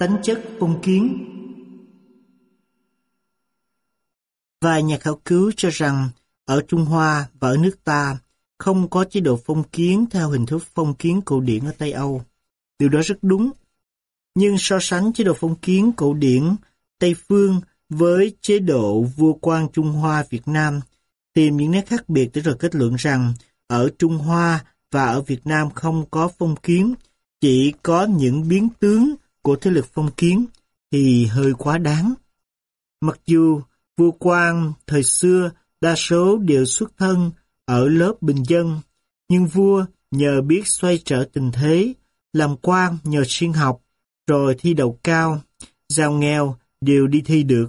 Tánh chất phong kiến Vài nhà khảo cứu cho rằng ở Trung Hoa và ở nước ta không có chế độ phong kiến theo hình thức phong kiến cổ điển ở Tây Âu. Điều đó rất đúng. Nhưng so sánh chế độ phong kiến cổ điển Tây Phương với chế độ vua quan Trung Hoa Việt Nam, tìm những nét khác biệt để rồi kết luận rằng ở Trung Hoa và ở Việt Nam không có phong kiến, chỉ có những biến tướng của thế lực phong kiến thì hơi quá đáng. Mặc dù vua quan thời xưa đa số đều xuất thân ở lớp bình dân, nhưng vua nhờ biết xoay trở tình thế, làm quan nhờ siêng học, rồi thi đậu cao, giàu nghèo đều đi thi được.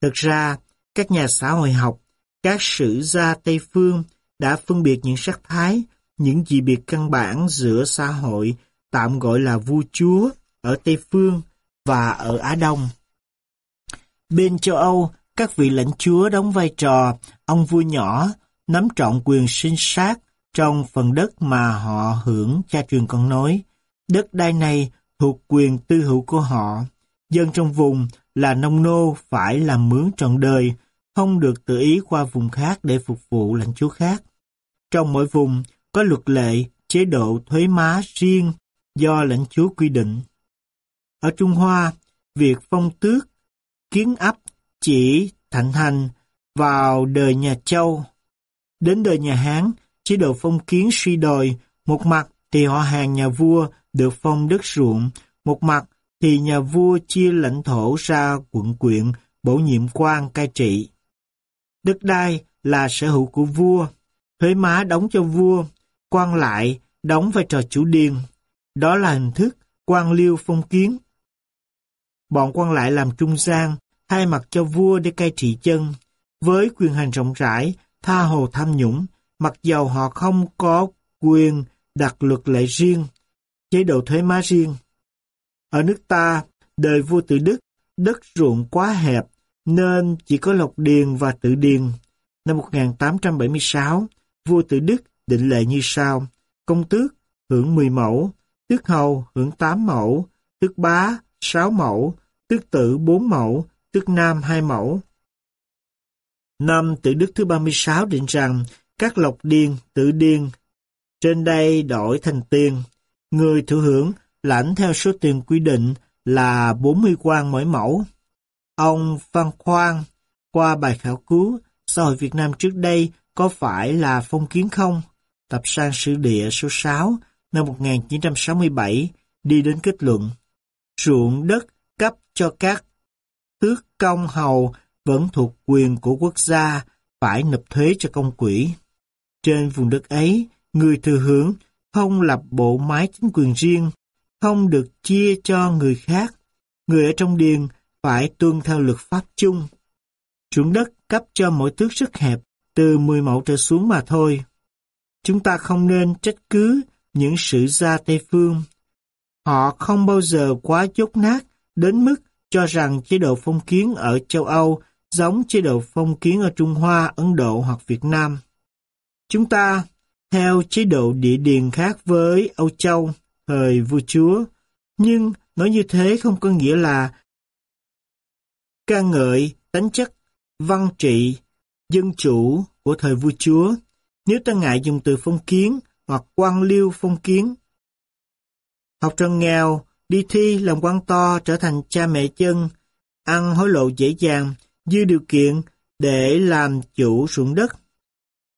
Thực ra, các nhà xã hội học, các sử gia Tây Phương đã phân biệt những sắc thái, những dị biệt căn bản giữa xã hội tạm gọi là vua chúa ở Tây Phương và ở Á Đông. Bên châu Âu, các vị lãnh chúa đóng vai trò ông vua nhỏ, nắm trọn quyền sinh sát trong phần đất mà họ hưởng cha truyền con nối. Đất đai này thuộc quyền tư hữu của họ. Dân trong vùng là nông nô phải làm mướn trọn đời, không được tự ý qua vùng khác để phục vụ lãnh chúa khác. Trong mỗi vùng có luật lệ, chế độ thuế má riêng do lãnh chúa quy định. Ở Trung Hoa, việc phong tước, kiến ấp chỉ thạnh hành vào đời nhà Châu. Đến đời nhà Hán, chế độ phong kiến suy đồi, một mặt thì họ hàng nhà vua được phong đất ruộng, một mặt thì nhà vua chia lãnh thổ ra quận quyện, bổ nhiệm quan cai trị. Đất đai là sở hữu của vua, thuế má đóng cho vua, quan lại đóng vai trò chủ điền. Đó là hình thức quan liêu phong kiến. Bọn quan lại làm trung gian, thay mặt cho vua để cai trị chân, với quyền hành rộng rãi, tha hồ tham nhũng, mặc dầu họ không có quyền đặt luật lệ riêng, chế độ thuế má riêng. Ở nước ta, đời vua tự Đức, đất ruộng quá hẹp, nên chỉ có lộc điền và tự điền. Năm 1876, vua tự Đức định lệ như sau. Công tước hưởng 10 mẫu, tước hầu hưởng 8 mẫu, tước bá 6 mẫu, tước tử 4 mẫu, tước nam 2 mẫu. Năm tự Đức thứ 36 định rằng các lộc điên, tự điên, trên đây đổi thành tiền. Người thụ hưởng lãnh theo số tiền quy định là 40 quan mỗi mẫu. Ông Phan Khoan qua bài khảo cứu xã hội Việt Nam trước đây có phải là phong kiến không? Tập sang sử địa số 6 năm 1967 đi đến kết luận. Ruộng đất cấp cho các tước công hầu vẫn thuộc quyền của quốc gia phải nộp thuế cho công quỹ. Trên vùng đất ấy, người thừa hưởng không lập bộ máy chính quyền riêng, không được chia cho người khác. Người ở trong điền phải tuân theo luật pháp chung. Ruộng đất cấp cho mỗi tước rất hẹp, từ 10 mẫu trở xuống mà thôi. Chúng ta không nên trách cứ những sử gia Tây Phương. Họ không bao giờ quá chốt nát đến mức cho rằng chế độ phong kiến ở châu Âu giống chế độ phong kiến ở Trung Hoa, Ấn Độ hoặc Việt Nam. Chúng ta theo chế độ địa điền khác với Âu Châu, thời vua chúa, nhưng nói như thế không có nghĩa là ca ngợi tính chất văn trị dân chủ của thời vua chúa, nếu ta ngại dùng từ phong kiến hoặc quan liêu phong kiến. Học trò nghèo, đi thi làm quan to trở thành cha mẹ chân, ăn hối lộ dễ dàng, dư điều kiện để làm chủ ruộng đất.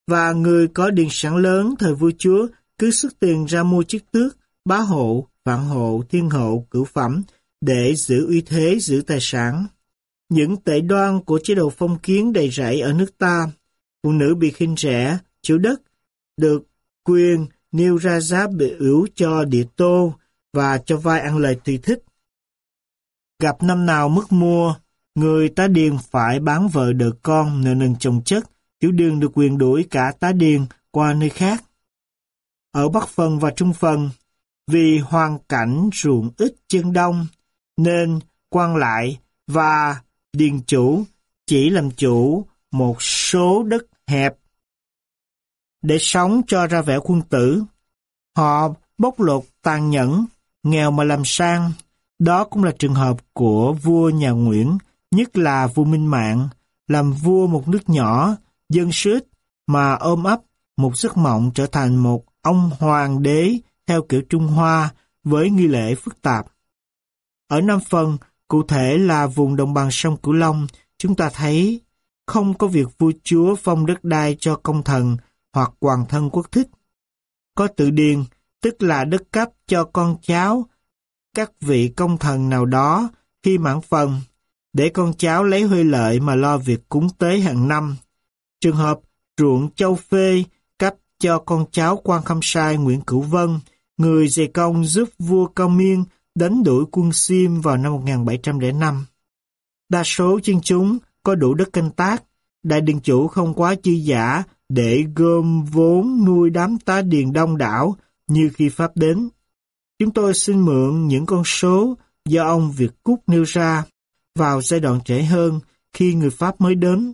Và người có điền sản lớn thời vua chúa cứ xuất tiền ra mua chiếc tước, bá hộ, vạn hộ, thiên hộ, cửu phẩm để giữ uy thế, giữ tài sản. Những tệ đoan của chế độ phong kiến đầy rẫy ở nước ta, phụ nữ bị khinh rẻ, chủ đất, được quyền nêu ra giá biểu cho địa tô và cho vai ăn lời tùy thích. Gặp năm nào mất mua, người tá điền phải bán vợ đỡ con nợ nần chồng chất, tiểu điền được quyền đuổi cả tá điền qua nơi khác. Ở Bắc Phần và Trung Phần, vì hoàn cảnh ruộng ít chân đông, nên quan lại và điền chủ chỉ làm chủ một số đất hẹp để sống cho ra vẻ quân tử. Họ bóc lột tàn nhẫn, nghèo mà làm sang, Đó cũng là trường hợp của vua nhà Nguyễn, nhất là vua Minh Mạng, làm vua một nước nhỏ, dân sứt mà ôm ấp một giấc mộng trở thành một ông hoàng đế theo kiểu Trung Hoa với nghi lễ phức tạp. Ở Nam Phần, cụ thể là vùng đồng bằng sông Cửu Long, chúng ta thấy không có việc vua chúa phong đất đai cho công thần hoặc hoàng thân quốc thích. Có tự điền, tức là đất cấp cho con cháu, các vị công thần nào đó khi mãn phần, để con cháu lấy huê lợi mà lo việc cúng tế hàng năm. Trường hợp ruộng châu phê cấp cho con cháu quan khâm sai Nguyễn Cửu Vân, người dày công giúp vua Cao Miên đánh đuổi quân Xiêm vào năm 1705. Đa số dân chúng có đủ đất canh tác, đại điện chủ không quá chi giả để gom vốn nuôi đám tá điền đông đảo như khi Pháp đến. Chúng tôi xin mượn những con số do ông Việt Cúc nêu ra vào giai đoạn trễ hơn khi người Pháp mới đến.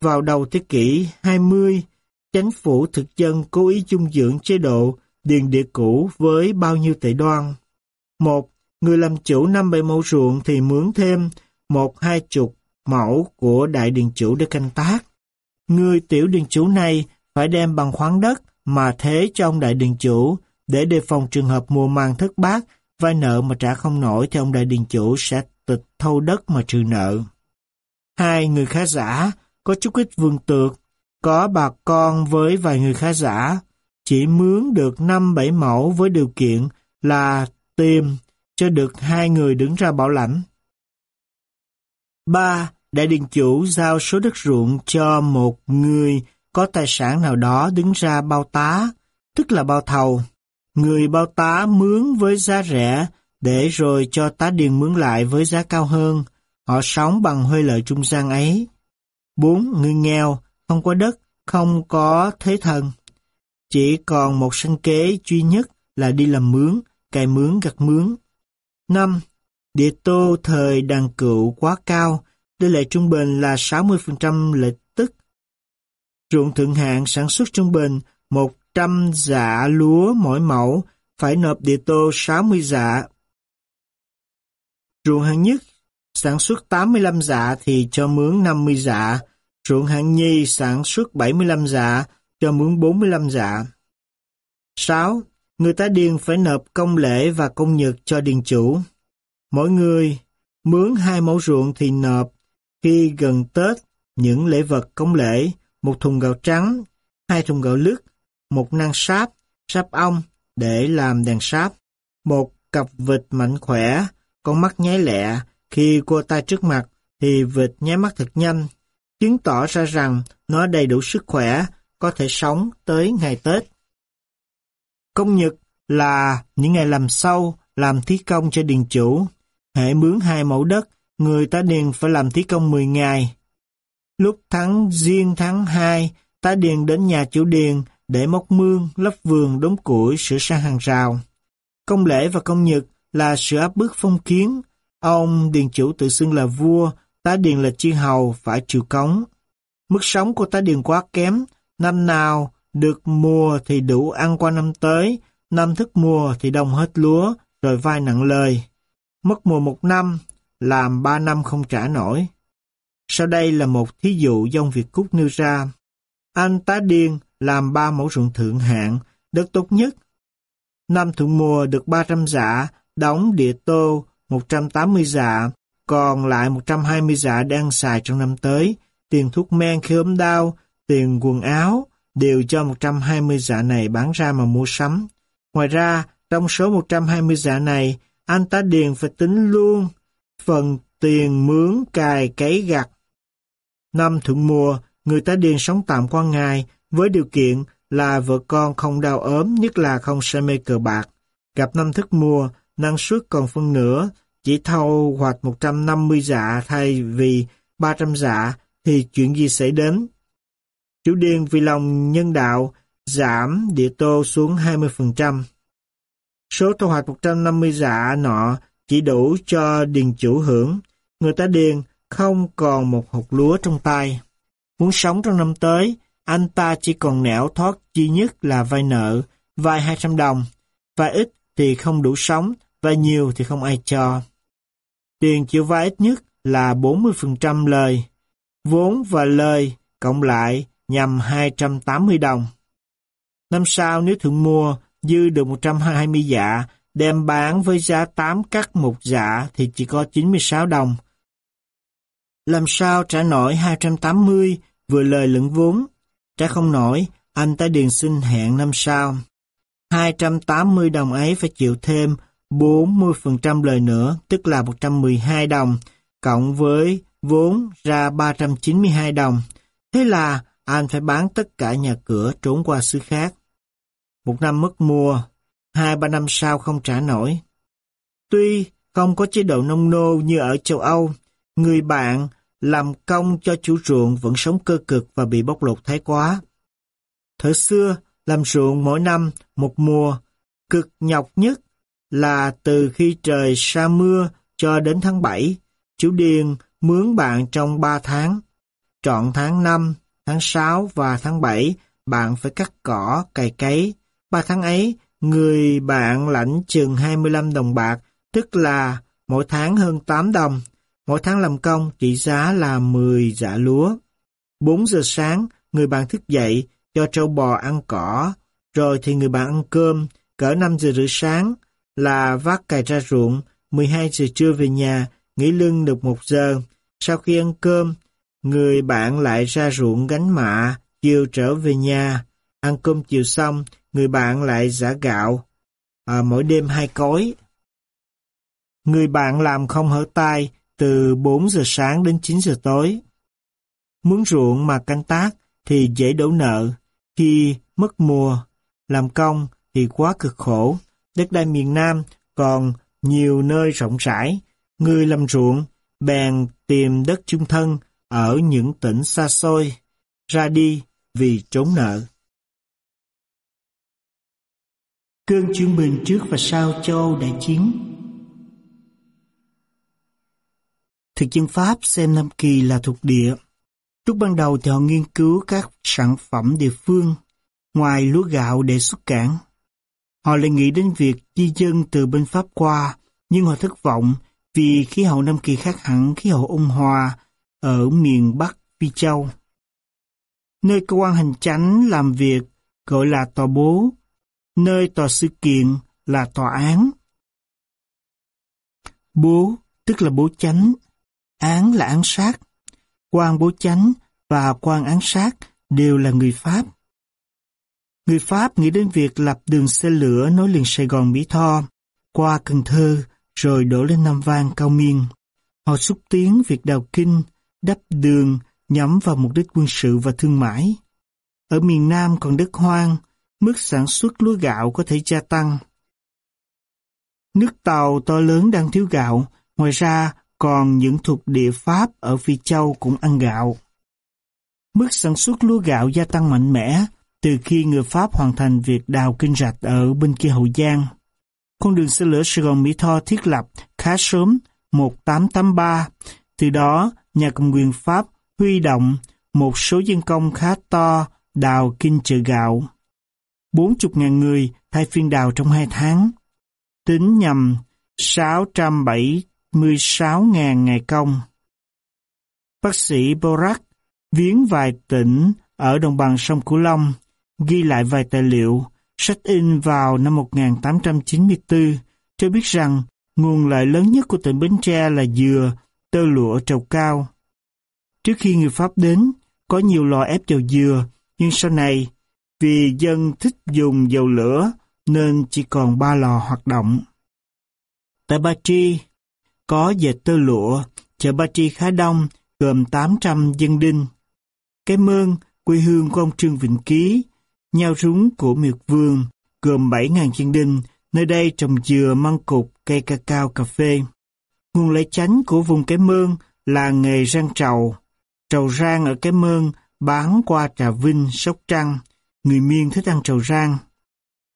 Vào đầu thế kỷ 20, chánh phủ thực dân cố ý chung dưỡng chế độ điền địa cũ với bao nhiêu tệ đoan. Một, người làm chủ năm bảy mẫu ruộng thì mướn thêm một hai chục mẫu của đại điền chủ để canh tác. Người tiểu điền chủ này phải đem bằng khoáng đất mà thế cho ông đại điện chủ để đề phòng trường hợp mùa mang thất bát, vay nợ mà trả không nổi thì ông đại điện chủ sẽ tịch thâu đất mà trừ nợ. Hai người khá giả, có chút ít vườn tược, có bà con với vài người khá giả, chỉ mướn được năm bảy mẫu với điều kiện là tìm cho được hai người đứng ra bảo lãnh. ba Đại điện chủ giao số đất ruộng cho một người có tài sản nào đó đứng ra bao tá, tức là bao thầu. Người bao tá mướn với giá rẻ để rồi cho tá điền mướn lại với giá cao hơn. Họ sống bằng hơi lợi trung gian ấy. 4. Người nghèo, không có đất, không có thế thần. Chỉ còn một sinh kế duy nhất là đi làm mướn, cày mướn gặt mướn. 5. Địa tô thời đàn cựu quá cao, tỷ lệ trung bình là 60% lệ. Ruộng thượng hạng sản xuất trung bình 100 dạ lúa mỗi mẫu, phải nộp địa tô 60 dạ. Ruộng hạng nhất sản xuất 85 dạ thì cho mướn 50 dạ, ruộng hạng nhi sản xuất 75 dạ, cho mướn 45 dạ. 6. Người ta điền phải nộp công lễ và công nhật cho điền chủ. Mỗi người mướn hai mẫu ruộng thì nộp khi gần Tết những lễ vật công lễ, một thùng gạo trắng, hai thùng gạo lứt, một năng sáp, sáp ong để làm đèn sáp, một cặp vịt mạnh khỏe, con mắt nháy lẹ, khi cô ta trước mặt thì vịt nháy mắt thật nhanh, chứng tỏ ra rằng nó đầy đủ sức khỏe, có thể sống tới ngày Tết. Công nhật là những ngày làm sâu, làm thí công cho điền chủ. Hệ mướn hai mẫu đất, người ta điền phải làm thí công 10 ngày. Lúc tháng riêng tháng 2, ta điền đến nhà chủ điền để móc mương, lấp vườn, đốn củi, sửa sang hàng rào. Công lễ và công nhật là sự áp bức phong kiến. Ông điền chủ tự xưng là vua, tá điền là chi hầu, phải chịu cống. Mức sống của tá điền quá kém, năm nào được mùa thì đủ ăn qua năm tới, năm thức mùa thì đồng hết lúa, rồi vai nặng lời. Mất mùa một năm, làm ba năm không trả nổi. Sau đây là một thí dụ do ông Việt Cúc nêu ra. Anh tá điên làm ba mẫu ruộng thượng hạng, đất tốt nhất. Năm thượng mùa được 300 dạ, đóng địa tô 180 dạ, còn lại 120 dạ đang xài trong năm tới. Tiền thuốc men khi ốm đau, tiền quần áo, đều cho 120 dạ này bán ra mà mua sắm. Ngoài ra, trong số 120 dạ này, anh tá điền phải tính luôn phần tiền mướn cài cấy gặt. Năm thượng mùa, người ta điền sống tạm qua ngày với điều kiện là vợ con không đau ốm, nhất là không say mê cờ bạc. Gặp năm thức mùa, năng suất còn phân nửa, chỉ thâu hoạch 150 dạ thay vì 300 dạ, thì chuyện gì xảy đến? Chủ điền vì lòng nhân đạo giảm địa tô xuống 20%. Số thu hoạch 150 dạ nọ chỉ đủ cho điền chủ hưởng. Người ta điền không còn một hột lúa trong tay. Muốn sống trong năm tới, anh ta chỉ còn nẻo thoát duy nhất là vay nợ, vay 200 đồng. Vay ít thì không đủ sống, và nhiều thì không ai cho. Tiền chịu vay ít nhất là 40% lời. Vốn và lời cộng lại nhằm 280 đồng. Năm sau nếu thượng mua dư được 120 dạ, đem bán với giá 8 cắt một dạ thì chỉ có 96 đồng. Làm sao trả nổi 280 vừa lời lẫn vốn? Trả không nổi, anh ta điền xin hẹn năm sau. 280 đồng ấy phải chịu thêm 40% lời nữa, tức là 112 đồng, cộng với vốn ra 392 đồng. Thế là anh phải bán tất cả nhà cửa trốn qua xứ khác. Một năm mất mua, hai ba năm sau không trả nổi. Tuy không có chế độ nông nô như ở châu Âu, người bạn làm công cho chủ ruộng vẫn sống cơ cực và bị bóc lột thái quá. Thời xưa, làm ruộng mỗi năm một mùa, cực nhọc nhất là từ khi trời sa mưa cho đến tháng 7, chủ điền mướn bạn trong 3 tháng. Trọn tháng 5, tháng 6 và tháng 7, bạn phải cắt cỏ, cày cấy. 3 tháng ấy, người bạn lãnh chừng 25 đồng bạc, tức là mỗi tháng hơn 8 đồng. Mỗi tháng làm công trị giá là 10 dạ lúa. 4 giờ sáng, người bạn thức dậy, cho trâu bò ăn cỏ, rồi thì người bạn ăn cơm, cỡ 5 giờ rưỡi sáng là vác cày ra ruộng, 12 giờ trưa về nhà, nghỉ lưng được 1 giờ. Sau khi ăn cơm, người bạn lại ra ruộng gánh mạ, chiều trở về nhà. Ăn cơm chiều xong, người bạn lại giả gạo, à, mỗi đêm hai cối. Người bạn làm không hở tay từ 4 giờ sáng đến 9 giờ tối. Muốn ruộng mà canh tác thì dễ đổ nợ, khi mất mùa, làm công thì quá cực khổ. Đất đai miền Nam còn nhiều nơi rộng rãi, người làm ruộng bèn tìm đất chung thân ở những tỉnh xa xôi, ra đi vì trốn nợ. Cơn chuyển bình trước và sau châu đại chiến Thực dân Pháp xem Nam Kỳ là thuộc địa. Lúc ban đầu thì họ nghiên cứu các sản phẩm địa phương, ngoài lúa gạo để xuất cảng. Họ lại nghĩ đến việc di dân từ bên Pháp qua, nhưng họ thất vọng vì khí hậu Nam Kỳ khác hẳn khí hậu ôn hòa ở miền Bắc Phi Châu. Nơi cơ quan hành chánh làm việc gọi là tòa bố, nơi tòa sự kiện là tòa án. Bố tức là bố chánh, án là án sát. quan bố chánh và quan án sát đều là người Pháp. Người Pháp nghĩ đến việc lập đường xe lửa nối liền Sài Gòn Mỹ Tho qua Cần Thơ rồi đổ lên Nam Vang Cao Miên. Họ xúc tiến việc đào kinh, đắp đường nhắm vào mục đích quân sự và thương mại. Ở miền Nam còn đất hoang, mức sản xuất lúa gạo có thể gia tăng. Nước tàu to lớn đang thiếu gạo, ngoài ra còn những thuộc địa Pháp ở Phi Châu cũng ăn gạo. Mức sản xuất lúa gạo gia tăng mạnh mẽ từ khi người Pháp hoàn thành việc đào kinh rạch ở bên kia Hậu Giang. Con đường xe lửa Sài Gòn Mỹ Tho thiết lập khá sớm 1883, từ đó nhà cầm quyền Pháp huy động một số dân công khá to đào kinh chợ gạo. 40.000 người thay phiên đào trong hai tháng. Tính nhầm 16.000 ngày công. Bác sĩ Borac viếng vài tỉnh ở đồng bằng sông Cửu Long, ghi lại vài tài liệu, sách in vào năm 1894, cho biết rằng nguồn lợi lớn nhất của tỉnh Bến Tre là dừa, tơ lụa trầu cao. Trước khi người Pháp đến, có nhiều lò ép dầu dừa, nhưng sau này, vì dân thích dùng dầu lửa, nên chỉ còn ba lò hoạt động. Tại Ba Tri, có dệt tơ lụa, chợ Ba Tri khá đông, gồm 800 dân đinh. Cái mơn, quê hương của ông Trương Vĩnh Ký, nhau rúng của Miệt Vương, gồm 7.000 dân đinh, nơi đây trồng dừa, măng cục, cây cacao, cà phê. Nguồn lấy chánh của vùng cái mơn là nghề rang trầu. Trầu rang ở cái mơn bán qua Trà Vinh, Sóc Trăng. Người miên thích ăn trầu rang.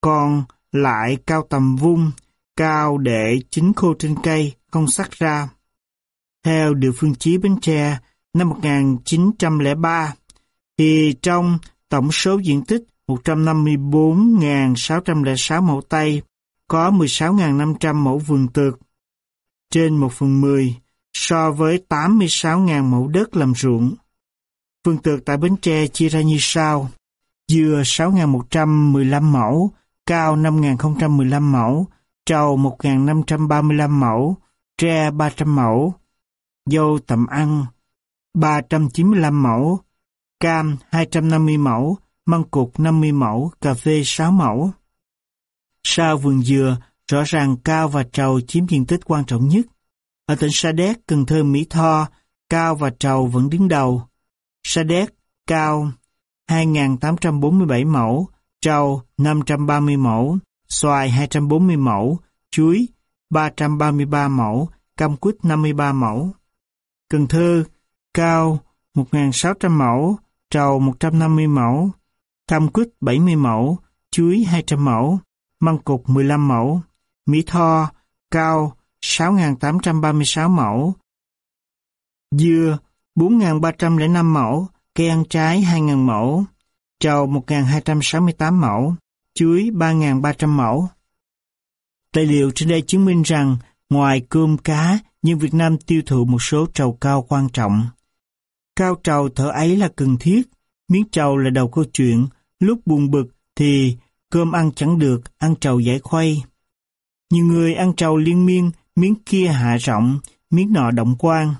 Còn lại cao tầm vung, cao để chín khô trên cây, không sắc ra. Theo điều phương chí Bến Tre, năm 1903, thì trong tổng số diện tích 154.606 mẫu Tây, có 16.500 mẫu vườn tược, trên 1 phần 10 so với 86.000 mẫu đất làm ruộng. Vườn tược tại Bến Tre chia ra như sau. Dừa 6.115 mẫu, cao 5.015 mẫu, trầu 1.535 mẫu, tre 300 mẫu, dâu tầm ăn 395 mẫu, cam 250 mẫu, măng cụt 50 mẫu, cà phê 6 mẫu. Sau vườn dừa, rõ ràng cao và trầu chiếm diện tích quan trọng nhất. Ở tỉnh Sa Đéc, Cần Thơ, Mỹ Tho, cao và trầu vẫn đứng đầu. Sa Đéc, cao 2.847 mẫu, trầu 530 mẫu, xoài 240 mẫu, chuối 333 mẫu, cam quýt 53 mẫu. Cần Thơ, cao 1.600 mẫu, trầu 150 mẫu, cam quýt 70 mẫu, chuối 200 mẫu, măng cục 15 mẫu, Mỹ Tho, cao 6.836 mẫu, dưa 4.305 mẫu, cây ăn trái 2.000 mẫu, trầu 1.268 mẫu, chuối 3.300 mẫu. Tài liệu trên đây chứng minh rằng ngoài cơm cá, nhưng Việt Nam tiêu thụ một số trầu cao quan trọng. Cao trầu thở ấy là cần thiết, miếng trầu là đầu câu chuyện, lúc buồn bực thì cơm ăn chẳng được, ăn trầu giải khuây. Nhiều người ăn trầu liên miên, miếng kia hạ rộng, miếng nọ động quan.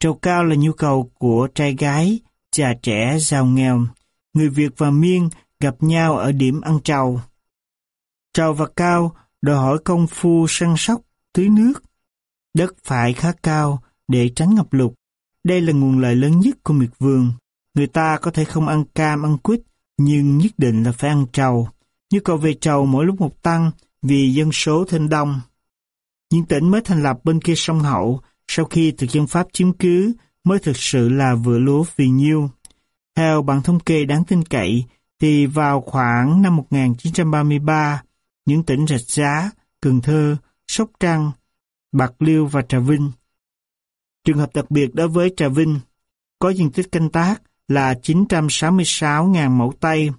Trầu cao là nhu cầu của trai gái, già trẻ, giàu nghèo. Người Việt và Miên gặp nhau ở điểm ăn trầu. Trầu và cao đòi hỏi công phu săn sóc, tưới nước. Đất phải khá cao để tránh ngập lụt. Đây là nguồn lợi lớn nhất của miệt vườn. Người ta có thể không ăn cam, ăn quýt, nhưng nhất định là phải ăn trầu. Nhu cầu về trầu mỗi lúc một tăng vì dân số thêm đông. Những tỉnh mới thành lập bên kia sông Hậu sau khi thực dân Pháp chiếm cứ mới thực sự là vừa lúa vì nhiêu. Theo bản thống kê đáng tin cậy, thì vào khoảng năm 1933, những tỉnh Rạch Giá, Cần Thơ, Sóc Trăng, Bạc Liêu và Trà Vinh. Trường hợp đặc biệt đối với Trà Vinh, có diện tích canh tác là 966.000 mẫu Tây.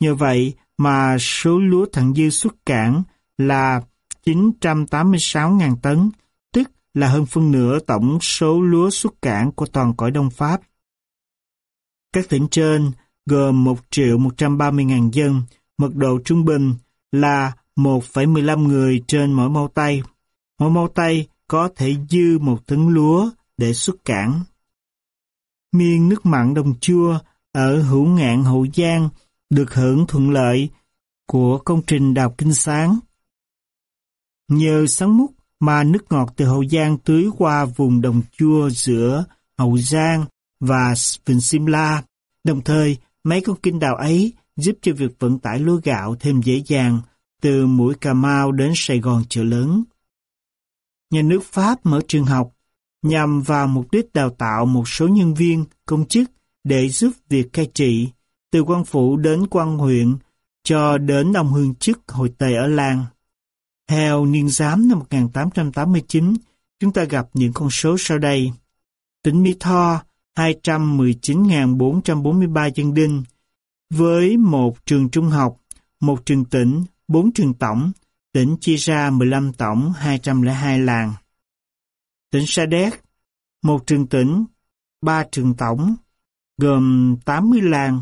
Nhờ vậy mà số lúa thặng dư xuất cảng là 986.000 tấn, tức là hơn phân nửa tổng số lúa xuất cảng của toàn cõi Đông Pháp. Các tỉnh trên gồm 1 triệu 130.000 dân, mật độ trung bình là 1,15 người trên mỗi mau tay. Mỗi mau tay có thể dư một tấn lúa để xuất cảng. Miên nước mặn đồng chua ở hữu ngạn Hậu Giang được hưởng thuận lợi của công trình đào kinh sáng. Nhờ sáng múc mà nước ngọt từ Hậu Giang tưới qua vùng đồng chua giữa Hậu Giang và Vịnh Simla. Đồng thời, mấy con kinh đào ấy giúp cho việc vận tải lúa gạo thêm dễ dàng từ mũi Cà Mau đến Sài Gòn chợ lớn. Nhà nước Pháp mở trường học nhằm vào mục đích đào tạo một số nhân viên, công chức để giúp việc cai trị, từ quan phủ đến quan huyện cho đến ông hương chức hội tề ở làng. Theo niên giám năm 1889, chúng ta gặp những con số sau đây. Tỉnh Mỹ Tho 219.443 dân đinh, với một trường trung học, một trường tỉnh, bốn trường tổng, tỉnh chia ra 15 tổng 202 làng. Tỉnh Sa Đéc, một trường tỉnh, 3 trường tổng, gồm 80 làng.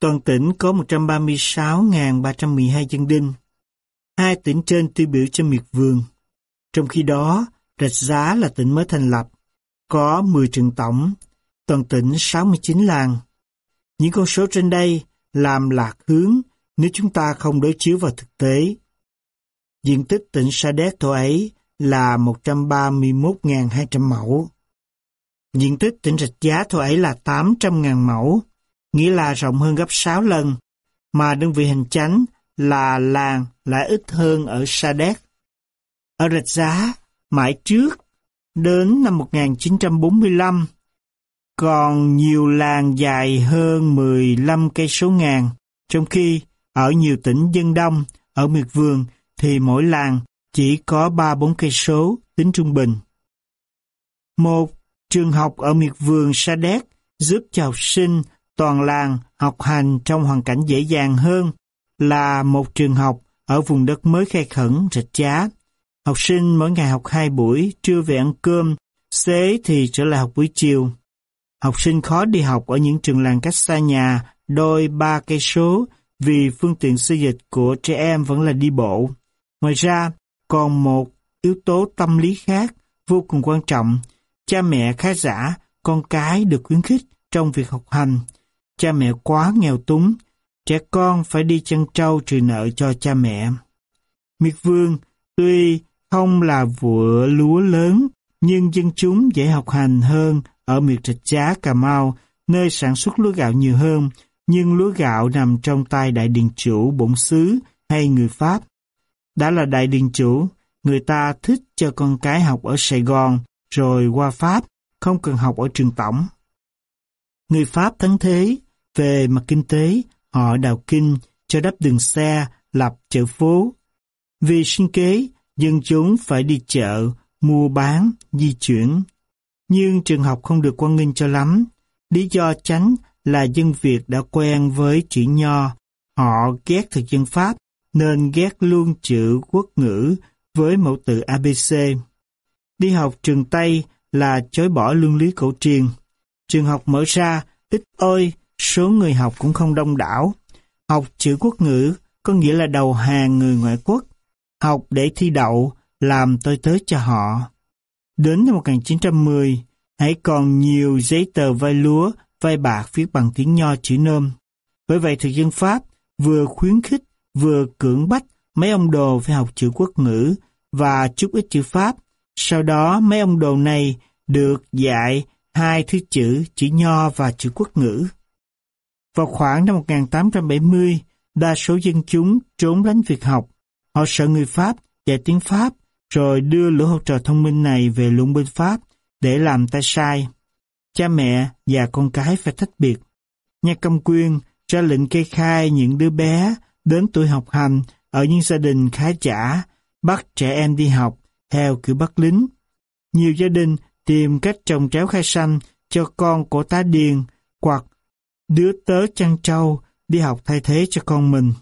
Toàn tỉnh có 136.312 dân đinh. Hai tỉnh trên tiêu biểu cho miệt vườn. Trong khi đó, Rạch Giá là tỉnh mới thành lập, có 10 trường tổng, toàn tỉnh 69 làng. Những con số trên đây làm lạc hướng nếu chúng ta không đối chiếu vào thực tế. Diện tích tỉnh Sa Đéc thổ ấy là 131.200 mẫu. Diện tích tỉnh Rạch Giá thổ ấy là 800.000 mẫu, nghĩa là rộng hơn gấp 6 lần, mà đơn vị hành chánh là làng lại ít hơn ở Sa Đéc. Ở Rạch Giá, mãi trước, đến năm 1945, còn nhiều làng dài hơn 15 cây số ngàn, trong khi ở nhiều tỉnh dân đông, ở miệt vườn thì mỗi làng chỉ có 3-4 cây số tính trung bình. Một trường học ở miệt vườn Sa Đéc giúp cho học sinh toàn làng học hành trong hoàn cảnh dễ dàng hơn là một trường học ở vùng đất mới khai khẩn, rạch giá. Học sinh mỗi ngày học hai buổi, trưa về ăn cơm, xế thì trở lại học buổi chiều. Học sinh khó đi học ở những trường làng cách xa nhà, đôi ba cây số, vì phương tiện xây dịch của trẻ em vẫn là đi bộ. Ngoài ra, còn một yếu tố tâm lý khác vô cùng quan trọng. Cha mẹ khá giả, con cái được khuyến khích trong việc học hành. Cha mẹ quá nghèo túng, trẻ con phải đi chân trâu trừ nợ cho cha mẹ. Miệt vương tuy không là vựa lúa lớn, nhưng dân chúng dễ học hành hơn ở miệt trạch giá Cà Mau, nơi sản xuất lúa gạo nhiều hơn, nhưng lúa gạo nằm trong tay đại điền chủ bổn xứ hay người Pháp. Đã là đại điền chủ, người ta thích cho con cái học ở Sài Gòn, rồi qua Pháp, không cần học ở trường tổng. Người Pháp thắng thế, về mặt kinh tế, họ đào kinh, cho đắp đường xe, lập chợ phố. Vì sinh kế, dân chúng phải đi chợ, mua bán, di chuyển. Nhưng trường học không được quan nghênh cho lắm. Lý do tránh là dân Việt đã quen với chữ nho. Họ ghét thực dân Pháp, nên ghét luôn chữ quốc ngữ với mẫu tự ABC. Đi học trường Tây là chối bỏ lương lý cổ truyền. Trường học mở ra, ít ơi số người học cũng không đông đảo. Học chữ quốc ngữ có nghĩa là đầu hàng người ngoại quốc. Học để thi đậu, làm tôi tới cho họ. Đến năm 1910, hãy còn nhiều giấy tờ vai lúa, vai bạc viết bằng tiếng nho chữ nôm. Bởi vậy thực dân Pháp vừa khuyến khích, vừa cưỡng bách mấy ông đồ phải học chữ quốc ngữ và chút ít chữ Pháp. Sau đó mấy ông đồ này được dạy hai thứ chữ, chữ nho và chữ quốc ngữ. Vào khoảng năm 1870, đa số dân chúng trốn lánh việc học. Họ sợ người Pháp dạy tiếng Pháp, rồi đưa lũ học trò thông minh này về lũng bên Pháp để làm tay sai. Cha mẹ và con cái phải tách biệt. Nhà công quyên ra lệnh kê khai những đứa bé đến tuổi học hành ở những gia đình khá giả, bắt trẻ em đi học theo kiểu bắt lính. Nhiều gia đình tìm cách trồng chéo khai xanh cho con của tá điền hoặc đứa tớ chăn trâu đi học thay thế cho con mình.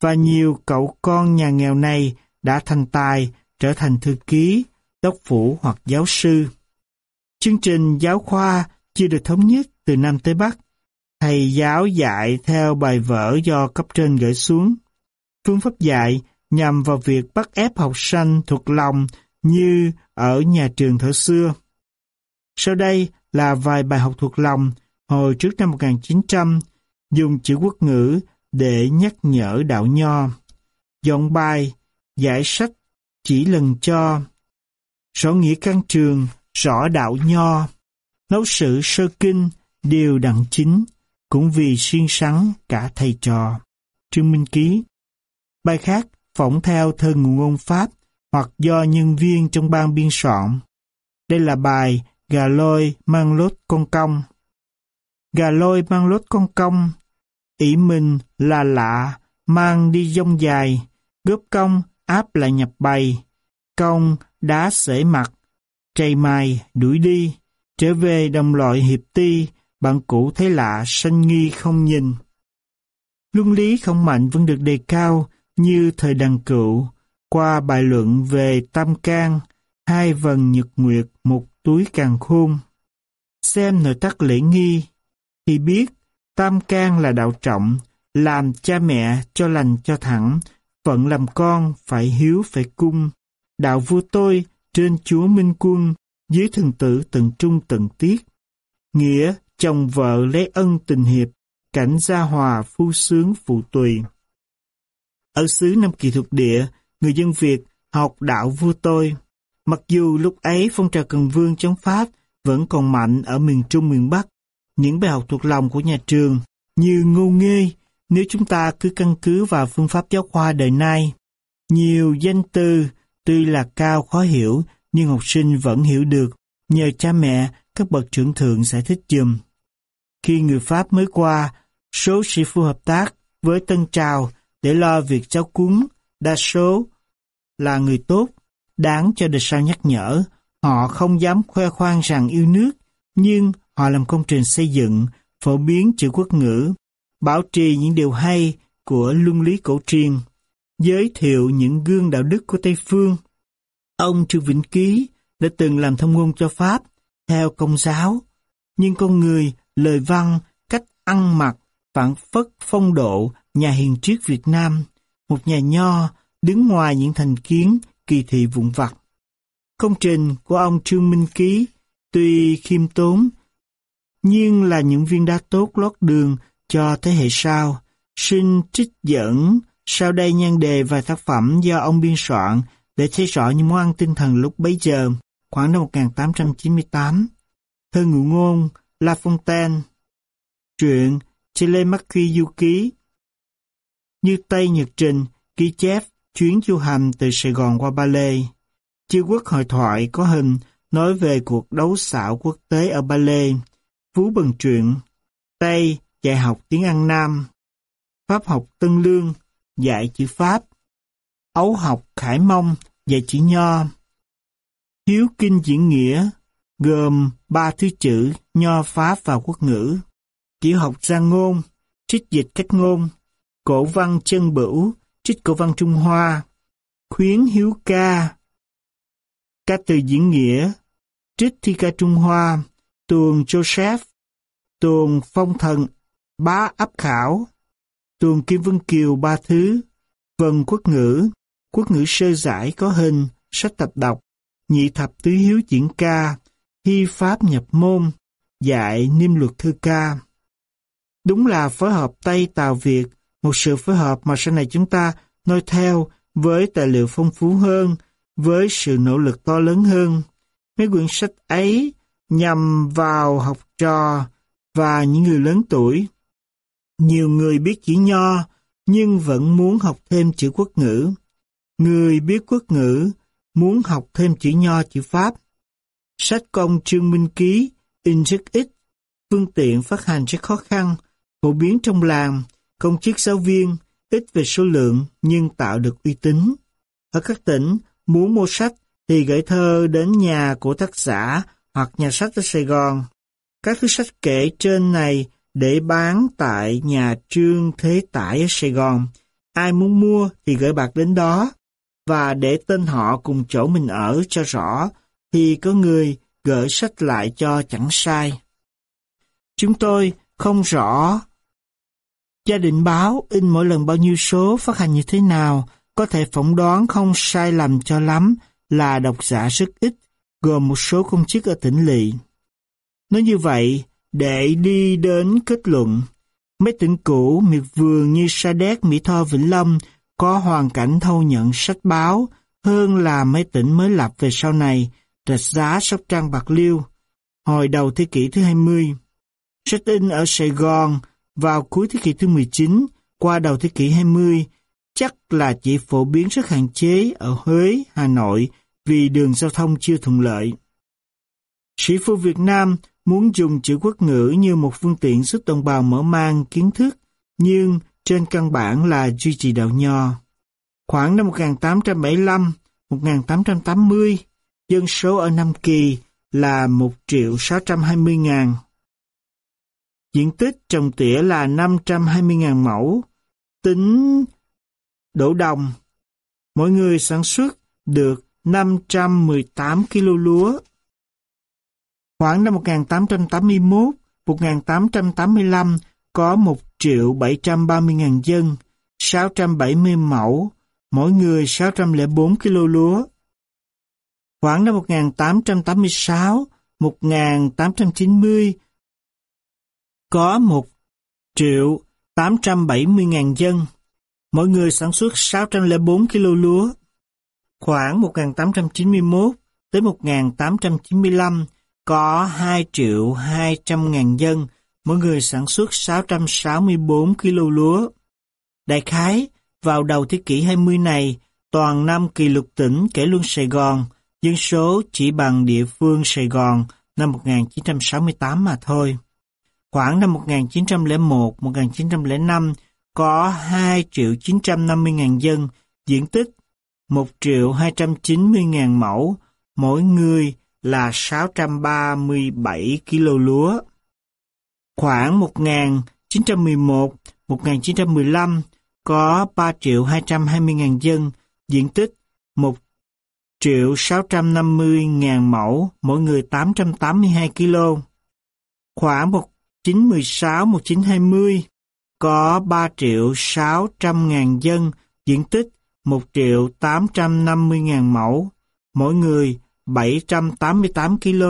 Và nhiều cậu con nhà nghèo này đã thành tài trở thành thư ký, đốc phủ hoặc giáo sư. Chương trình giáo khoa chưa được thống nhất từ Nam tới Bắc. Thầy giáo dạy theo bài vở do cấp trên gửi xuống. Phương pháp dạy nhằm vào việc bắt ép học sinh thuộc lòng như ở nhà trường thở xưa. Sau đây là vài bài học thuộc lòng hồi trước năm 1900 dùng chữ quốc ngữ để nhắc nhở đạo nho. Dọn bài, giải sách, chỉ lần cho. Rõ nghĩa căn trường, rõ đạo nho. Nấu sự sơ kinh, đều đặng chính, cũng vì siêng sắn cả thầy trò. Trương Minh Ký Bài khác phỏng theo thơ ngụ ngôn Pháp hoặc do nhân viên trong ban biên soạn. Đây là bài Gà lôi mang lốt con cong. Gà lôi mang lốt con cong, ỷ mình là lạ, mang đi dông dài, góp công áp lại nhập bày, công đá sể mặt, trầy mai đuổi đi, trở về đồng loại hiệp ti, bạn cũ thấy lạ sanh nghi không nhìn. Luân lý không mạnh vẫn được đề cao như thời đằng cựu, qua bài luận về tam can, hai vần nhật nguyệt, một túi càng khôn. Xem nội tắc lễ nghi, thì biết tam can là đạo trọng, làm cha mẹ cho lành cho thẳng, phận làm con phải hiếu phải cung. Đạo vua tôi trên chúa Minh Quân, dưới thần tử tận trung tận tiết. Nghĩa chồng vợ lấy ân tình hiệp, cảnh gia hòa phu sướng phụ tùy. Ở xứ Nam Kỳ thuộc địa, người dân Việt học đạo vua tôi. Mặc dù lúc ấy phong trào cần vương chống Pháp vẫn còn mạnh ở miền Trung miền Bắc, những bài học thuộc lòng của nhà trường như ngô nghê nếu chúng ta cứ căn cứ vào phương pháp giáo khoa đời nay. Nhiều danh từ tuy là cao khó hiểu nhưng học sinh vẫn hiểu được nhờ cha mẹ các bậc trưởng thượng giải thích dùm. Khi người Pháp mới qua, số sĩ phu hợp tác với Tân Trào để lo việc giáo cúng, đa số là người tốt, đáng cho đời sau nhắc nhở. Họ không dám khoe khoang rằng yêu nước, nhưng họ làm công trình xây dựng, phổ biến chữ quốc ngữ, bảo trì những điều hay của luân lý cổ truyền giới thiệu những gương đạo đức của Tây Phương. Ông Trương Vĩnh Ký đã từng làm thông ngôn cho Pháp theo công giáo, nhưng con người, lời văn, cách ăn mặc, phản phất phong độ nhà hiền triết Việt Nam, một nhà nho đứng ngoài những thành kiến kỳ thị vụn vặt. Công trình của ông Trương Minh Ký tuy khiêm tốn, nhưng là những viên đá tốt lót đường cho thế hệ sau. Xin trích dẫn sau đây nhan đề vài tác phẩm do ông biên soạn để thấy rõ những món ăn tinh thần lúc bấy giờ, khoảng năm 1898. Thơ ngụ ngôn La Fontaine Truyện Telemarquis Du Ký Như Tây Nhật Trình ghi chép chuyến du hành từ Sài Gòn qua Ba Lê. Chư quốc hội thoại có hình nói về cuộc đấu xảo quốc tế ở Ba Lê. Phú Bần Truyện Tây dạy học tiếng An Nam Pháp học Tân Lương dạy chữ Pháp, Ấu học Khải Mông dạy chữ Nho. Hiếu Kinh Diễn Nghĩa, gồm ba thứ chữ Nho Pháp và Quốc ngữ. Tiểu học Giang Ngôn, trích dịch cách ngôn. Cổ văn chân bửu, trích cổ văn Trung Hoa. Khuyến Hiếu Ca. Ca từ diễn nghĩa, trích thi ca Trung Hoa. Tuồng Joseph, Tuồng Phong Thần, Bá Áp Khảo. Tuồng Kim Vân Kiều Ba Thứ. Vần Quốc Ngữ. Quốc ngữ sơ giải có hình Sách tập đọc. Nhị thập tứ hiếu diễn ca. Hy Pháp nhập môn. Dạy niêm luật thư ca. Đúng là phối hợp Tây Tàu Việt. Một sự phối hợp mà sau này chúng ta noi theo với tài liệu phong phú hơn, với sự nỗ lực to lớn hơn. Mấy quyển sách ấy nhằm vào học trò và những người lớn tuổi. Nhiều người biết chữ nho nhưng vẫn muốn học thêm chữ quốc ngữ. Người biết quốc ngữ muốn học thêm chữ nho chữ Pháp. Sách công Trương Minh Ký in rất ít, phương tiện phát hành rất khó khăn, phổ biến trong làng, công chức giáo viên, ít về số lượng nhưng tạo được uy tín. Ở các tỉnh, muốn mua sách thì gửi thơ đến nhà của tác giả hoặc nhà sách ở Sài Gòn. Các thứ sách kể trên này để bán tại nhà Trương Thế Tải ở Sài Gòn. Ai muốn mua thì gửi bạc đến đó. Và để tên họ cùng chỗ mình ở cho rõ, thì có người gửi sách lại cho chẳng sai. Chúng tôi không rõ gia đình báo in mỗi lần bao nhiêu số phát hành như thế nào, có thể phỏng đoán không sai lầm cho lắm là độc giả rất ít, gồm một số công chức ở tỉnh lỵ. Nói như vậy, để đi đến kết luận, mấy tỉnh cũ miệt vườn như Sa Đéc, Mỹ Tho, Vĩnh Long có hoàn cảnh thâu nhận sách báo hơn là mấy tỉnh mới lập về sau này, Rạch Giá, Sóc Trăng, Bạc Liêu, hồi đầu thế kỷ thứ 20. Sách in ở Sài Gòn vào cuối thế kỷ thứ 19 qua đầu thế kỷ 20 chắc là chỉ phổ biến rất hạn chế ở Huế, Hà Nội vì đường giao thông chưa thuận lợi. Sĩ phu Việt Nam muốn dùng chữ quốc ngữ như một phương tiện giúp đồng bào mở mang kiến thức, nhưng trên căn bản là duy trì đạo nho. Khoảng năm 1875-1880, dân số ở Nam Kỳ là 1 triệu 620 ngàn. Diện tích trồng tỉa là 520.000 mẫu. Tính đổ đồng, mỗi người sản xuất được 518 kg lúa. Khoảng năm 1881, 1885 có 1 triệu 730 ngàn dân, 670 mẫu, mỗi người 604 kg lúa. Khoảng năm 1886, 1890 có 1 triệu 870 ngàn dân, mỗi người sản xuất 604 kg lúa. Khoảng 1891 tới 1895 có 2 triệu 200 ngàn dân, mỗi người sản xuất 664 kg lúa. Đại khái, vào đầu thế kỷ 20 này, toàn năm kỳ lục tỉnh kể luôn Sài Gòn, dân số chỉ bằng địa phương Sài Gòn năm 1968 mà thôi. Khoảng năm 1901-1905 có 2 triệu 950 ngàn dân, diện tích 1 triệu 290 ngàn mẫu, mỗi người là 637 kg lúa. Khoảng 1911-1915 có 3 triệu 220 ngàn dân, diện tích 1 triệu 650 ngàn mẫu, mỗi người 882 kg. Khoảng 1916, 1920 có 3 triệu 600 ngàn dân, diện tích 1 triệu 850 ngàn mẫu, mỗi người 788 kg.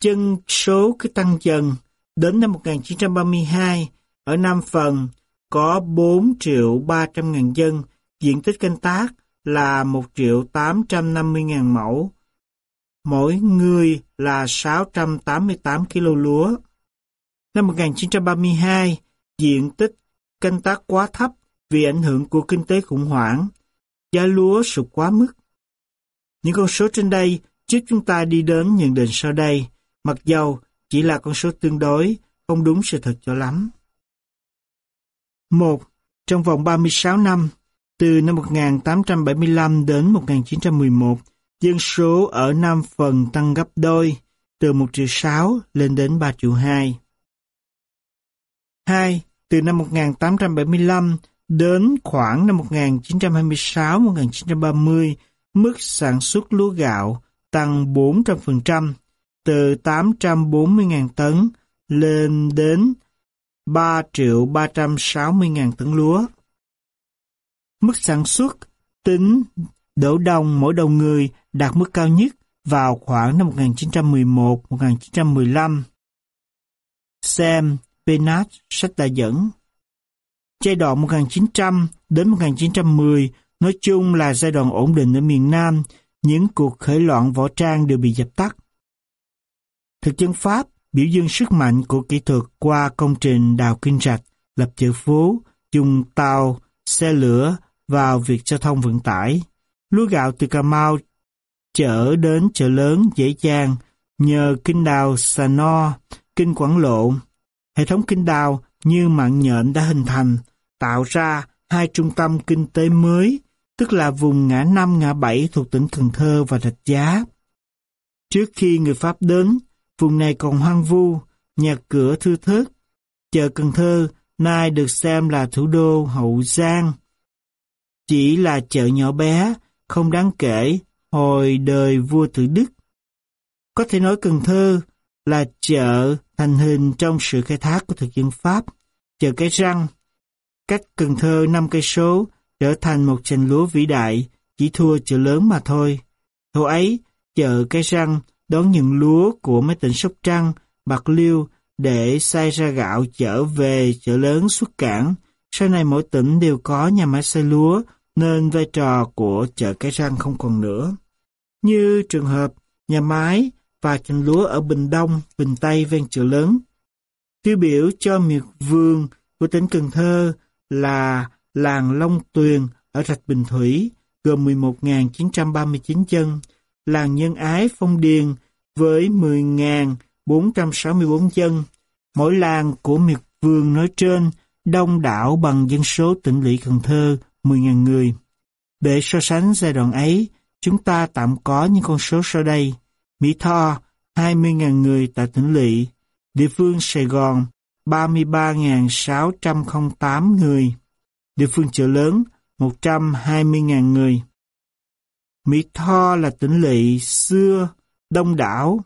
Chân số cứ tăng dần, đến năm 1932, ở Nam Phần có 4 triệu 300 ngàn dân, diện tích canh tác là 1 triệu 850 ngàn mẫu, mỗi người là 688 kg lúa. Năm 1932, diện tích canh tác quá thấp vì ảnh hưởng của kinh tế khủng hoảng, giá lúa sụt quá mức. Những con số trên đây giúp chúng ta đi đến nhận định sau đây, mặc dầu chỉ là con số tương đối, không đúng sự thật cho lắm. 1. Trong vòng 36 năm, từ năm 1875 đến 1911, dân số ở Nam Phần tăng gấp đôi, từ 1 triệu 6 lên đến 3 triệu 2. 2. Từ năm 1875 đến khoảng năm 1926-1930, mức sản xuất lúa gạo tăng 400%, từ 840.000 tấn lên đến 3 triệu 360.000 tấn lúa. Mức sản xuất tính đổ đồng mỗi đầu người đạt mức cao nhất vào khoảng năm 1911-1915. Xem Penat sách đã dẫn. Giai đoạn 1900 đến 1910 nói chung là giai đoạn ổn định ở miền Nam, những cuộc khởi loạn võ trang đều bị dập tắt. Thực dân Pháp biểu dương sức mạnh của kỹ thuật qua công trình đào kinh rạch, lập chợ phố, dùng tàu, xe lửa vào việc giao thông vận tải. Lúa gạo từ Cà Mau chở đến chợ lớn dễ dàng nhờ kinh đào Sà No, kinh Quảng Lộ. Hệ thống kinh đào như mạng nhện đã hình thành, tạo ra hai trung tâm kinh tế mới, tức là vùng ngã năm ngã bảy thuộc tỉnh Cần Thơ và Rạch Giá. Trước khi người Pháp đến, Vùng này còn hoang vu, nhà cửa thư thớt. Chợ Cần Thơ nay được xem là thủ đô Hậu Giang. Chỉ là chợ nhỏ bé, không đáng kể, hồi đời vua Tử Đức. Có thể nói Cần Thơ là chợ thành hình trong sự khai thác của thực dân Pháp. Chợ Cái Răng, cách Cần Thơ 5 cây số, trở thành một chành lúa vĩ đại, chỉ thua chợ lớn mà thôi. Hồi ấy, chợ Cái Răng đón những lúa của mấy tỉnh Sóc Trăng, Bạc Liêu để xay ra gạo chở về chợ lớn xuất cảng. Sau này mỗi tỉnh đều có nhà máy xay lúa nên vai trò của chợ Cái Răng không còn nữa. Như trường hợp nhà máy và chành lúa ở Bình Đông, Bình Tây ven chợ lớn. Tiêu biểu cho miệt vườn của tỉnh Cần Thơ là làng Long Tuyền ở Rạch Bình Thủy gồm 11.939 dân, làng nhân ái Phong Điền với 10.464 dân. Mỗi làng của miệt vườn nói trên đông đảo bằng dân số tỉnh lỵ Cần Thơ 10.000 người. Để so sánh giai đoạn ấy, chúng ta tạm có những con số sau đây. Mỹ Tho 20.000 người tại tỉnh lỵ, địa phương Sài Gòn 33.608 người, địa phương chợ lớn 120.000 người. Mỹ Tho là tỉnh lỵ xưa, đông đảo,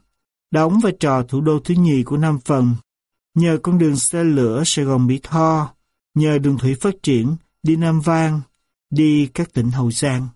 đóng vai trò thủ đô thứ nhì của Nam Phần. Nhờ con đường xe lửa Sài Gòn Mỹ Tho, nhờ đường thủy phát triển, đi Nam Vang, đi các tỉnh Hậu Giang.